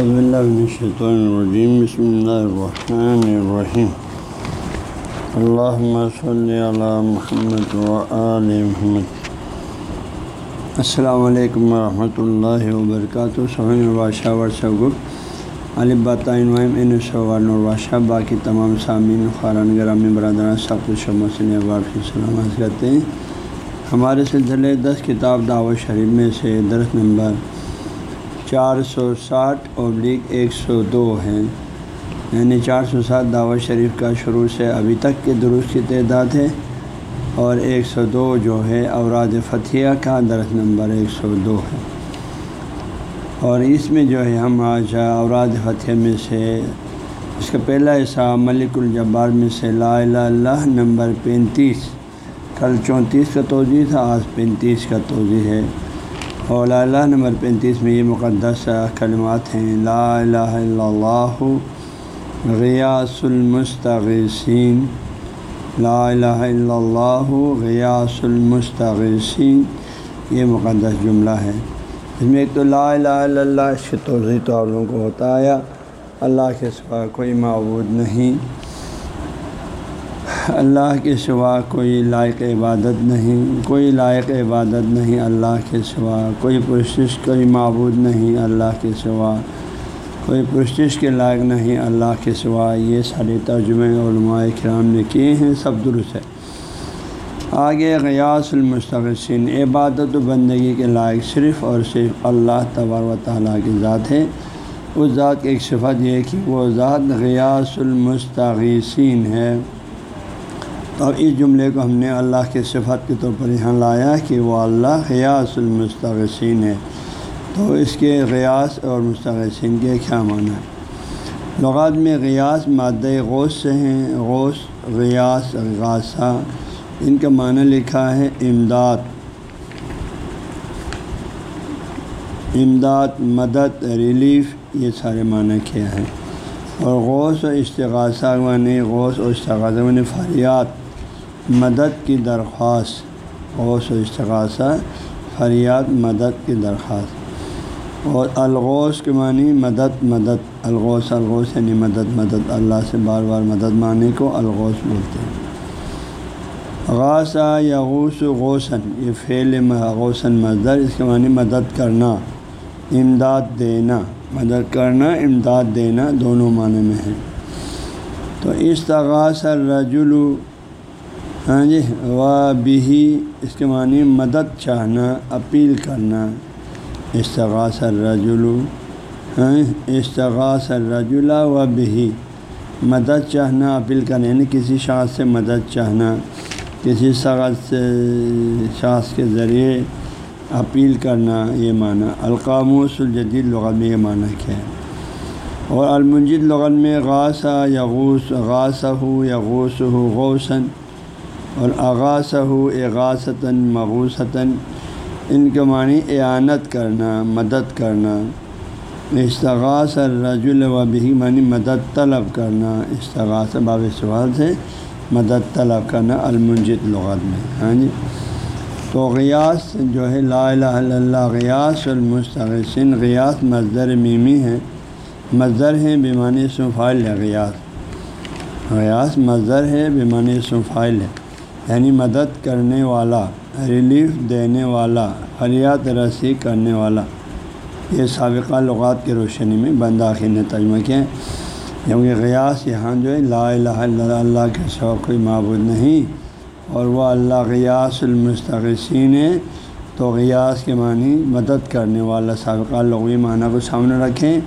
الرجیم بسم اللہ الرحمن الرحیم اللہم صلی علی محمد وآل محمد. السلام علیکم ورحمۃ اللہ وبرکاتہ سہین البادشاہ ورثہ گفت علبۃ ان صوان البادشاہ باقی تمام سامعین خارن گرامی، برادران، سب کچھ مسلم شمسن واپسی سلامت کرتے ہیں. ہمارے سلسلے دس کتاب دعوت شریف میں سے درخت نمبر چار سو ساٹھ ابلیغ ایک سو دو ہیں۔ یعنی چار سو سات دعوت شریف کا شروع سے ابھی تک کے درست کی تعداد ہے۔ اور ایک سو دو جو ہے اوراد فتھیہ کا درخت نمبر ایک سو دو ہے۔ اور اس میں جو ہے ہم آج اوراد فتح میں سے اس کا پہلا حصہ ملک الجبار میں سے لا الہ اللہ نمبر پینتیس۔ کل چونتیس کا توضیع تھا، آج پینتیس کا توضیع ہے۔ اور نمبر پینتیس میں یہ مقدس کلمات ہیں، لا الہ الا اللہ غیاس المستغیثین، لا الہ الا اللہ غیاس المستغیثین، یہ مقدس جملہ ہے۔ اس میں ایک تو لا الہ الا اللہ، اس کی توضیع تو آپ لوگوں کو ہوتا آیا۔ اللہ کے سوا کوئی معبود نہیں۔ اللہ کے سوا کوئی لائق عبادت نہیں، کوئی لائق عبادت نہیں اللہ کے سوا، کوئی پرشش کوئی معبود نہیں اللہ کے سوا، کوئی پرشش کے لائق نہیں اللہ کے سوا۔ یہ سارے ترجمے علماء کرام نے کیے ہیں، سب درست ہے۔ آگے غیاس المستقسین عبادت و بندگی کے لائق صرف اور صرف اللہ تبار و تعالیٰ کی ذات ہے۔ اس ذات کی ایک صفت یہ کہ وہ ذات غیاس المستغیثین ہے۔ اور اس جملے کو ہم نے اللہ کے صفت کے طور پر یہاں لایا کہ وہ اللہ غیاس المستغسین ہے۔ تو اس کے غیاس اور مستغسین کے کیا معنی ہے لغات میں غیاس مادہ غوث سے ہیں، غوث غیاس غاصہ ان کا معنی لکھا ہے امداد۔ امداد، مدد، ریلیف، یہ سارے معنی کیا ہے اور غوث و استغاثہ معنی غوث و استغاثہ معنی فریاد مدد کی درخواست غوث و استغاثہ، فریاد مدد کی درخواست۔ اور الغوث کے معنی مدد مدد، الغوث الغوث یعنی مدد مدد۔ اللہ سے بار بار مدد ماننے کو الغوث بولتے ہیں۔ غاصہ یا غوث غوثن یہ فعل غوثن مزدر اس کے معنی مدد کرنا، امداد دینا۔ مدد کرنا، امداد دینا دونوں معنی میں ہے۔ تو استغاث الرجل ہاں جی و بھی اس کے معنی مدد چاہنا، اپیل کرنا۔ استغاث الرجل ہاں جی، استغاث الرجل و بھی مدد چاہنا، اپیل کرنا یعنی کسی شخص سے مدد چاہنا، کسی شخص سے، شخص کے ذریعے اپیل کرنا، یہ معنی۔ القاموس الجدید لغت میں یہ معنی کیا ہے۔ اور المنجد لغت میں غاصہ یا غوث غاصہ ہو یا غوث ہو غوثن اور آغاز ہو اغاثتاً مغوثتاً، ان کے معنی اعانت کرنا، مدد کرنا۔ استغاث الرجل و بھی معنی مدد طلب کرنا۔ استغاث باب سوال سے مدد طلب کرنا المنجد لغت میں ہاں جی؟ تو غیاس جو ہے، لا الہ الا اللہ غیاس المستغسن غیاس مزدر میمی ہے مزدر ہے بیمانی سفائل ہے غیاس غیاس مزدر ہے بیمانی سفائل ہے۔ یعنی مدد کرنے والا، ریلیف دینے والا فریات رسی کرنے والا۔ یہ سابقہ لغات کی روشنی میں بنداخی نے ترجمہ کیا۔ کیونکہ غیاس یہاں جو ہے، لا الہ الا اللہ کے سوا کوئی معبود نہیں۔ اور وہ اللہ غیاس المستقسین ہے تو غیاس کے معنی مدد کرنے والا سابقہ لغوی معنی کو سامنے رکھیں۔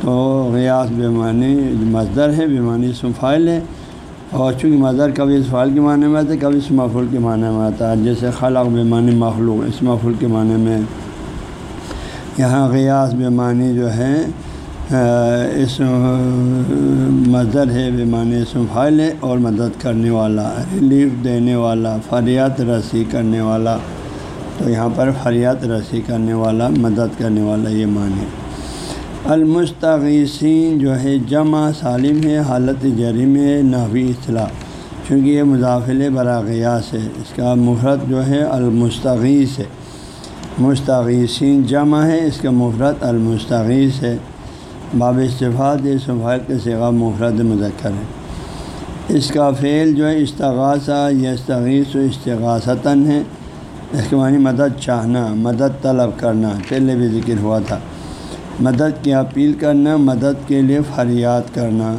تو غیاس بے معنی مزدر ہے، بے معنی سفائل ہے۔ اور چونکہ مظہر کبھی اس فعال کے معنی میں آتا ہے، کبھی اس مفول کے معنی میں آتا ہے۔ جیسے خلق بے معنی مخلوق، اس مفول کے معنی میں۔ یہاں غیاس بے معنی جو ہے اس مظہر ہے، بے معنی اس فائل ہے اور مدد کرنے والا ریلیف دینے والا فریات رسی کرنے والا۔ تو یہاں پر فریات رسی کرنے والا، مدد کرنے والا یہ معنی المستغیثین جو ہے، جمع سالم ہے، حالت جرم ہے، نحوی اصطلاح۔ چونکہ یہ مضافل براغیاس ہے، اس کا مفرت جو ہے المستغیث ہے۔ مستغیثین جمع ہے، اس کا مفرت المستغیث ہے۔ باب استفاد صفحال کے سگا مفرد مذکر ہے۔ اس کا فعل جو ہے، استغاثہ یا استغیث و استغاثتاً ہے۔ اس کے معنی مدد چاہنا، مدد طلب کرنا پہلے بھی ذکر ہوا تھا۔ مدد کی اپیل کرنا، مدد کے لیے فریاد کرنا۔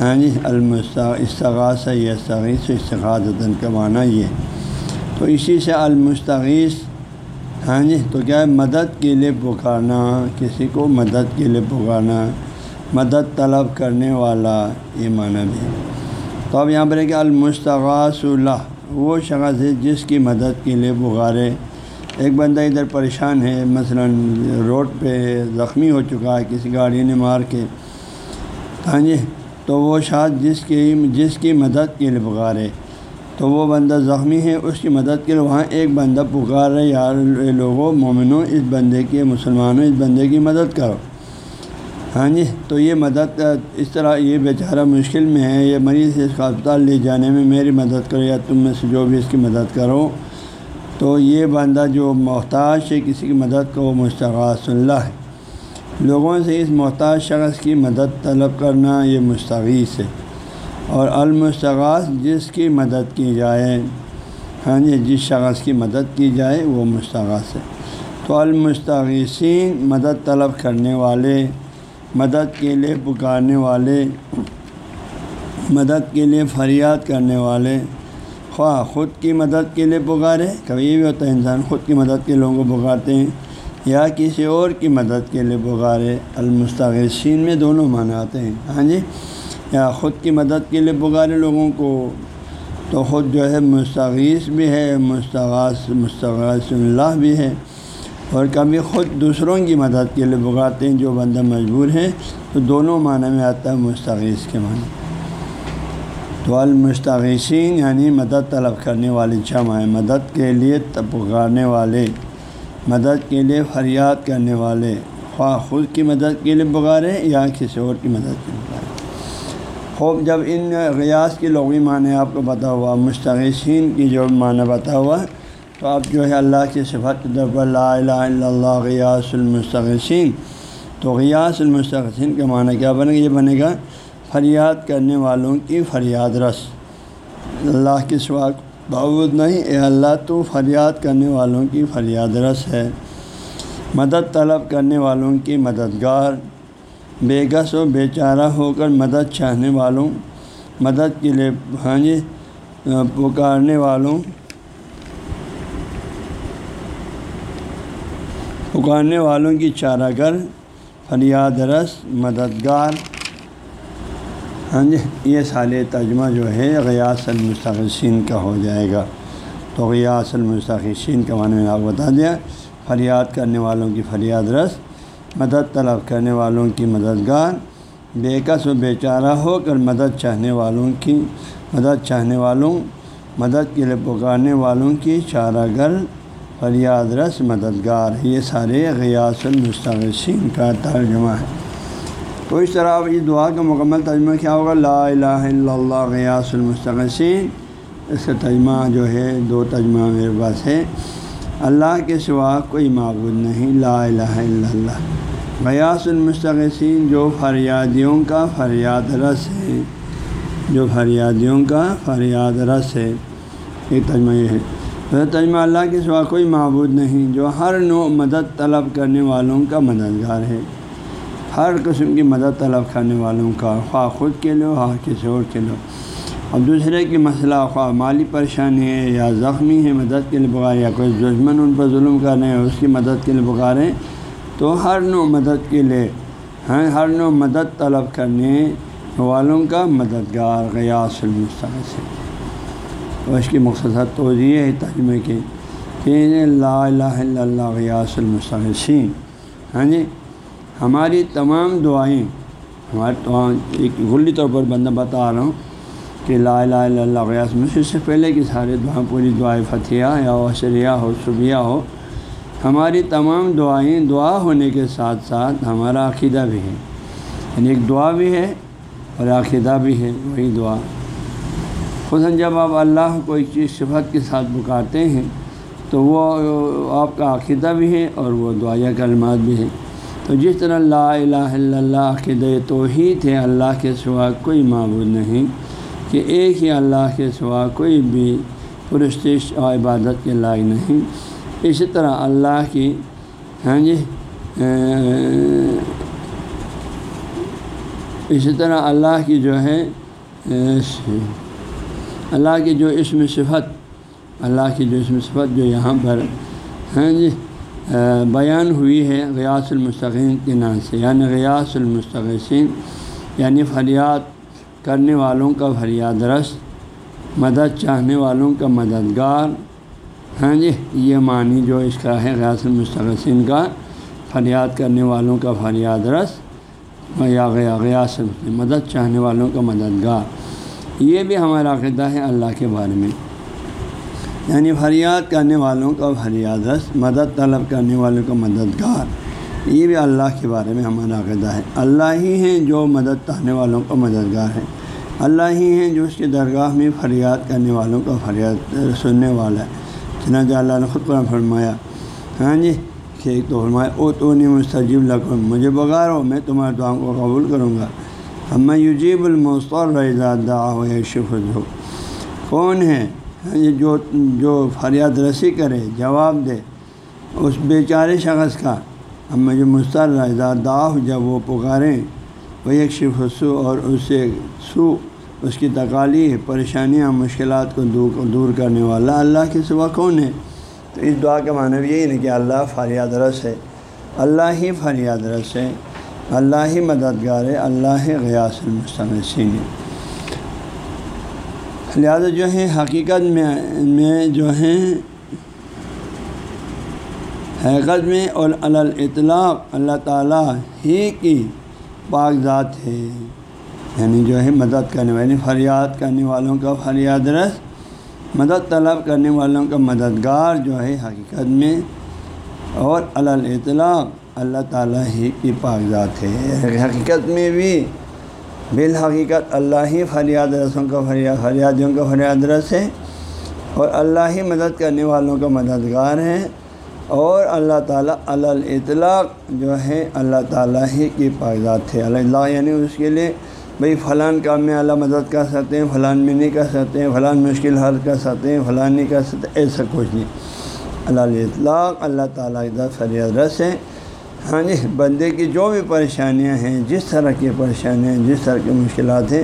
ہاں جی استغاثہ یا استغیث و استغاثتاً کا معنی یہ۔ تو اسی سے المستغیث ہاں جی تو کیا ہے؟ مدد کے لیے پکارنا، کسی کو مدد کے لیے پکارنا، مدد طلب کرنے والا، یہ معنی بھی۔ تو اب یہاں پر ہے کہ المستغاث اللہ، وہ شخص ہے جس کی مدد کے لیے پکارے۔ ایک بندہ ادھر پریشان ہے، مثلا روڈ پہ زخمی ہو چکا ہے، کسی گاڑی نے مار کے۔ ہاں جی تو وہ شاید جس کی جس کی مدد کے لیے پکارے تو وہ بندہ زخمی ہے، اس کی مدد کے لیے وہاں ایک بندہ پکار رہے یار لوگوں مومنوں اس بندے کی، مسلمانوں، اس بندے کی مدد کرو۔ ہاں جی تو یہ مدد، اس طرح یہ بیچارہ مشکل میں ہے، یہ مریض اس کا اسپتال لے جانے میں میری مدد کرو، یا تم میں سے جو بھی اس کی مدد کرو۔ تو یہ بندہ جو محتاج ہے، کسی کی مدد کا وہ مستغاث اللہ ہے۔ لوگوں سے اس محتاج شخص کی مدد طلب کرنا یہ مستغیث ہے۔ اور المستغاث جس کی مدد کی جائے ہاں جی جس شخص کی مدد کی جائے، وہ مستغاث ہے۔ تو المستغیثین مدد طلب کرنے والے، مدد کے لیے پکارنے والے، مدد کے لیے فریاد کرنے والے خواہ خود کی مدد کے لیے پکارے، کبھی یہ بھی ہوتا ہے انسان خود کی مدد کے لوگوں کو پکارتے ہیں یا کسی اور کی مدد کے لیے پکارے، المستغیثین میں دونوں معنی آتے ہیں۔ ہاں جی؟ یا خود کی مدد کے لیے پکارے لوگوں کو تو خود جو ہے مستغیث بھی ہے، مستغاث مستغاث اللہ بھی ہے۔ اور کبھی خود دوسروں کی مدد کے لیے پکارتے ہیں جو بندہ مجبور ہے، تو دونوں معنی میں آتا ہے مستغیث کے معنی۔ تو المستغیثین یعنی مدد طلب کرنے والے، جمع ہے مدد کے لیے پکارنے والے، مدد کے لیے فریاد کرنے والے، خواہ خود کی مدد کے لیے پکارے یا کسی اور کی مدد کے لیے پکارے خوب، جب ان ریاض کی لغوی معنی آپ کو بتا ہوا، مستغیثین کی جو معنی بتا ہوا، تو آپ جو ہے اللہ کی صفت لا الہ الا اللہ غیاس المستغیثین۔ تو غیاس المستغیثین کا معنی کیا بنے گا یہ بنے گا فریاد کرنے والوں کی فریاد رس۔ اللہ کی سواق باوجود نہیں، اے اللہ تو فریاد کرنے والوں کی فریاد رس ہے۔ مدد طلب کرنے والوں کی مددگار۔ بے گس و بے چارہ ہو کر مدد چاہنے والوں، مدد کے لیے ہاں جی پکارنے والوں۔ پکارنے والوں کی چارہ گر فریاد رس، مددگار۔ ہاں جی یہ سال ترجمہ جو ہے غیاس المستقسین کا ہو جائے گا۔ تو غیاس المستقسین کا معنی میں آپ بتا دیا، فریاد کرنے والوں کی فریاد رس، مدد طلب کرنے والوں کی مددگار، بے کس و بے چارہ ہو کر مدد چاہنے والوں کی، مدد چاہنے والوں، مدد کے لیے پکارنے والوں کی چارہ گر فریاد رس، مددگار۔ یہ سارے غیاس المستغسین کا ترجمہ ہے۔ تو اس طرح اب اس دعا کا مکمل ترجمہ کیا ہوگا؟ لا الہ الا اللہ غیاس المستغسین اس کا ترجمہ جو ہے، دو ترجمہ میرے پاس ہے اللہ کے سوا کوئی معبود نہیں۔ لا الہ الا اللہ۔ غیاس المستقسین جو فریادیوں کا فریاد رس ہے۔ جو فریادیوں کا فریاد رس ہے۔ ایک ترجمہ یہ ہے۔ ترجمہ اللہ کے سوا کوئی معبود نہیں، جو ہر نو مدد طلب کرنے والوں کا مددگار ہے۔ ہر قسم کی مدد طلب کرنے والوں کا خواہ خود کے لو خواہ کسی اور کے لو اور دوسرے کی مسئلہ، خواہ مالی پریشانی ہے یا زخمی ہے مدد کے لیے پکارے یا کوئی دشمن ان پر ظلم کر رہے ہیں، اس کی مدد کے لیے پکاریں تو ہر نو مدد کے لیے ہیں ہر نو مدد طلب کرنے والوں کا مددگار غیاس المستق سے تو اس کی مختصر توضیع ہے ترجمے کی کہ لا الہ الا اللہ غیاس المستقسین ہاں جی؟ ہماری تمام دعائیں، ہمارے ایک گلی طور پر بندہ بتا رہا ہوں کہ لا الہ الا اللہ غیاس مجھ سے پہلے کہ سارے دعا، پوری دعائیں فتح یا وشریہ ہو صبیہ ہو، ہماری تمام دعائیں دعا ہونے کے ساتھ ساتھ ہمارا عقیدہ بھی ہے۔ یعنی ایک دعا بھی ہے اور عقیدہ بھی ہے، وہی دعا۔ خود جب آپ اللہ کو ایک چیز، صفت کے ساتھ پکارتے ہیں تو وہ آپ کا عقیدہ بھی ہے اور وہ دعائیہ کلمات بھی ہے تو جس طرح لا الہ الا اللہ کے دے توحید ہے، اللہ کے سوا کوئی معبود نہیں کہ ایک ہی اللہ کے سوا کوئی بھی پرستش اور عبادت کے لائق نہیں۔ اسی طرح اللہ کی ہاں جی اسی طرح اللہ کی جو ہے اللہ کی جو اسم صفت، اللہ کی جو اسم صفت جو یہاں پر ہاں جی بیان ہوئی ہے غیاس المستقین کے نام سے یعنی غیاس المستقین یعنی فریاد کرنے والوں کا فریاد رس، مدد چاہنے والوں کا مددگار۔ ہاں جی یہ معنی جو اس کا ہے غیاس المستقین کا فریاد کرنے والوں کا فریاد رس، یا غیا غیاس مدد چاہنے والوں کا مددگار۔ یہ بھی ہمارا عقیدہ ہے اللہ کے بارے میں۔ یعنی فریاد کرنے والوں کا فریاد مدد طلب کرنے والوں کا مددگار۔ یہ بھی اللہ کے بارے میں ہمارا عقیدہ ہے۔ اللہ ہی ہیں جو مدد چاہنے والوں کا مددگار ہے اللہ ہی ہیں جو اس کی درگاہ میں فریاد کرنے والوں کا فریاد، سننے والا ہے۔ چنانچہ اللہ نے خود قرآن فرمایا ہاں جی کہ ایک تو فرمایا، او تو نہیں مستجب لکھوں مجھے بغارو میں تمہارے دعاؤں کو قبول کروں گا۔ ہم یوجیب المستر رضا ہو شف کون ہے یہ جو جو فریاد رسی کرے، جواب دے، اس بیچارے شخص کا۔ ہم جو مستر داح جب وہ پکاریں وہ ایک شف سو اور اس سے سو اس کی تکالیف، پریشانیاں، مشکلات کو دور کرنے والا۔ اللہ کے سوا کون ہے؟ تو اس دعا کا معنی یہی نہیں کہ اللہ فریاد رس ہے۔ اللہ ہی فریاد رس ہے۔ اللہ ہی مددگار ہے۔ اللہ غیاس المستمسین ہے۔ لہٰذا جو ہے، حقیقت میں میں جو ہے، حقیقت میں اور الاطلاق اللہ تعالیٰ ہی کی پاک ذات ہے۔ یعنی جو ہے، مدد کرنے والی، فریاد کرنے والوں کا فریاد رس مدد طلب کرنے والوں کا مددگار جو ہے، حقیقت میں اور الاطلاق اللہ تعالیٰ ہی کی پاک ذات ہے۔ حقیقت میں بھی بالحقیقت اللہ ہی فریاد رسوں کا فریاد فریادیوں کا فریاد رس ہے اور اللہ ہی مدد کرنے والوں کا مددگار ہے اور اللہ تعالیٰ الاطلاق جو ہے اللہ تعالیٰ ہی کی پاکزات ہے اللہ یعنی اس کے لیے بھئی فلان کام میں اللہ مدد کر سکتے ہیں، فلان میں نہیں کر سکتے ہیں، فلان مشکل حل کر سکتے ہیں، فلان نہیں کر سکتے، ایسا کچھ نہیں۔ اللہ اطلاق اللہ تعالیٰ کی فریاد رس ہے۔ ہاں جی بندے کی جو بھی پریشانیاں ہیں، جس طرح کی پریشانیاں ہیں، جس طرح کی مشکلات ہیں،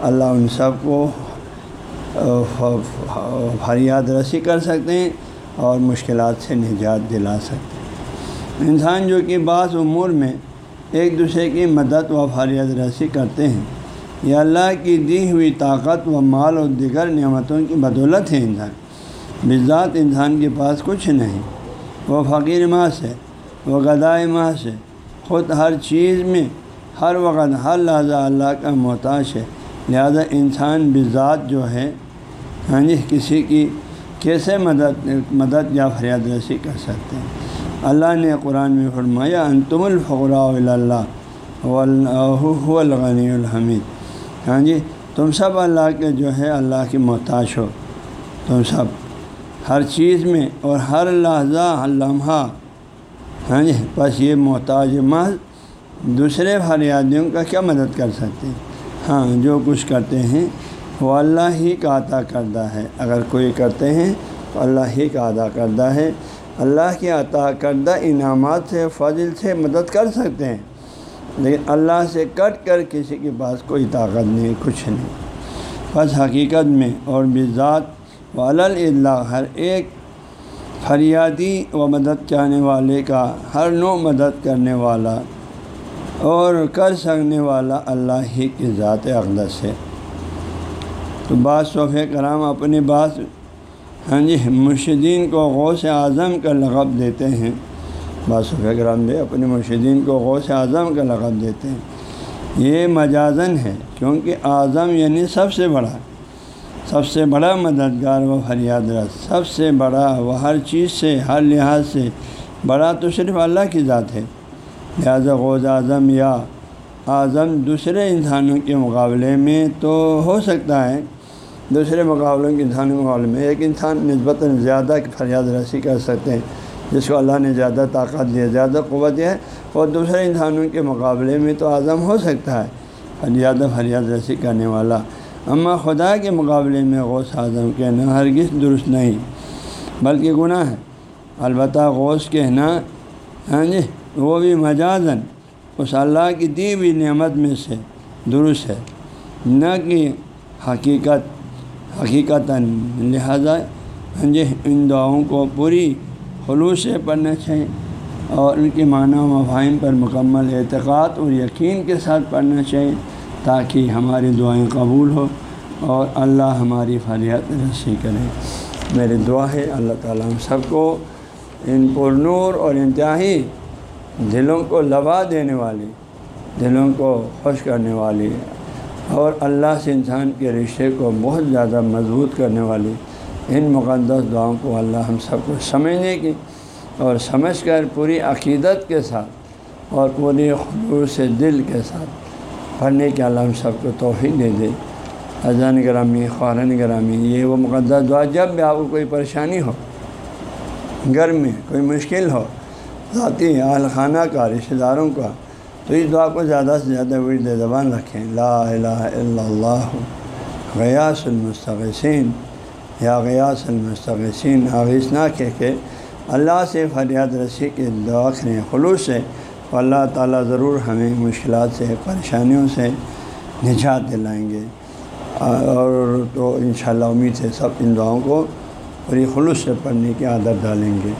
اللہ ان سب کو فریاد رسی کر سکتے ہیں اور مشکلات سے نجات دلا سکتے ہیں۔ انسان جو کہ بعض امور میں ایک دوسرے کی مدد و فریاد رسی کرتے ہیں۔ یہ اللہ کی دی ہوئی طاقت و مال و دیگر نعمتوں کی بدولت ہے انسان۔ بذات انسان کے پاس کچھ نہیں۔ وہ فقیر ماس ہے۔ وہ گدائے ماں سے خود ہر چیز میں ہر وقت ہر لحظہ اللہ کا محتاج ہے۔ لہذا انسان بذات جو ہے ہاں جی کسی کی کیسے مدد مدد یا فریاد رسی کر سکتے ہیں؟ اللہ نے قرآن میں فرمایا، انتم الفقراء اللہ الغنی الحمید۔ ہاں جی تم سب اللہ کے جو ہے، اللہ کی محتاج ہو۔ تم سب ہر چیز میں اور ہر لحظہ لمحہ ہاں جی بس یہ محتاج محض دوسرے فریادیوں کا کیا مدد کر سکتے ہاں جو کچھ کرتے ہیں، وہ اللہ ہی کا عطا کردہ ہے۔ اگر کوئی کرتے ہیں، تو اللہ ہی کا ادا کردہ ہے۔ اللہ کے عطا کردہ انعامات سے، فضل سے مدد کر سکتے ہیں۔ لیکن اللہ سے کٹ کر کسی کے پاس کوئی طاقت نہیں، کچھ نہیں۔ بس حقیقت میں اور بذات و اللہ ہر ایک فریادی و مدد چاہنے والے کا ہر نو مدد کرنے والا اور کر سکنے والا اللہ ہی کی ذات اقدس ہے۔ تو بعض صوفے کرام اپنی بات ہاں جی مرشدین کو غوث اعظم کا لقب دیتے ہیں۔ بعض صوفے کرام بھی اپنے مرشدین کو غوث اعظم کا لقب دیتے ہیں۔ یہ مجازن ہے، کیونکہ اعظم یعنی سب سے بڑا۔ سب سے بڑا مددگار و فریاد رس سب سے بڑا وہ ہر چیز سے، ہر لحاظ سے بڑا تو صرف اللہ کی ذات ہے۔ لہٰذا غوض اعظم یا اعظم دوسرے انسانوں کے مقابلے میں تو ہو سکتا ہے۔ دوسرے مقابلوں کے انسانوں کے مقابلے میں ایک انسان نسبتاً زیادہ فریاد رسی کر سکتے ہیں، جس کو اللہ نے زیادہ طاقت دیا، زیادہ قوت دیا ہے۔ اور دوسرے انسانوں کے مقابلے میں تو اعظم ہو سکتا ہے۔ فریاد فریاد رسی کرنے والا۔ اما خدا کے مقابلے میں غوث اعظم کہنا ہرگز درست نہیں، بلکہ گناہ ہے۔ البتہ غوث کہنا ہاں جی وہ بھی مجازن اس اللہ کی دی ہوئی نعمت میں سے درست ہے۔ نہ کہ حقیقت حقیقت لہذا ہاں جی ان دعاؤں کو پوری خلوص سے پڑھنا چاہیے اور ان کے معنی و مفاہم پر مکمل اعتقاد اور یقین کے ساتھ پڑھنا چاہیے۔ تاکہ ہماری دعائیں قبول ہو اور اللہ ہماری فریات رسی کرے۔ میری دعا ہے، اللہ تعالیٰ ہم سب کو ان پر نور اور انتہائی دلوں کو لبا دینے والی، دلوں کو خوش کرنے والی اور اللہ سے انسان کے رشتے کو بہت زیادہ مضبوط کرنے والی۔ ان مقدس دعاؤں کو اللہ ہم سب کو سمجھنے کی اور سمجھ کر پوری عقیدت کے ساتھ اور پوری خلوص دل کے ساتھ پڑھنے کے اللہ ہم سب کو توفیق دے دے۔ اذان گرامی خورن گرامی، یہ وہ مقدس دعا، جب بھی آپ کو کوئی پریشانی ہو، گھر میں کوئی مشکل ہو، ذاتی اہل خانہ کا، رشتہ داروں کا، تو اس دعا کو زیادہ سے زیادہ ورد زبان رکھیں۔ لا الہ الا اللہ غیاس المستقسین یا غیاس المستقسین آغیث نہ کہہ کے اللہ سے فریاد رسی کے دعا کریں، خلوص سے۔ اللہ تعالیٰ ضرور ہمیں مشکلات سے، پریشانیوں سے نجات دلائیں گے۔ اور تو انشاءاللہ امید ہے سب ان دعاؤں کو پوری خلوص سے پڑھنے کی عادت ڈالیں گے۔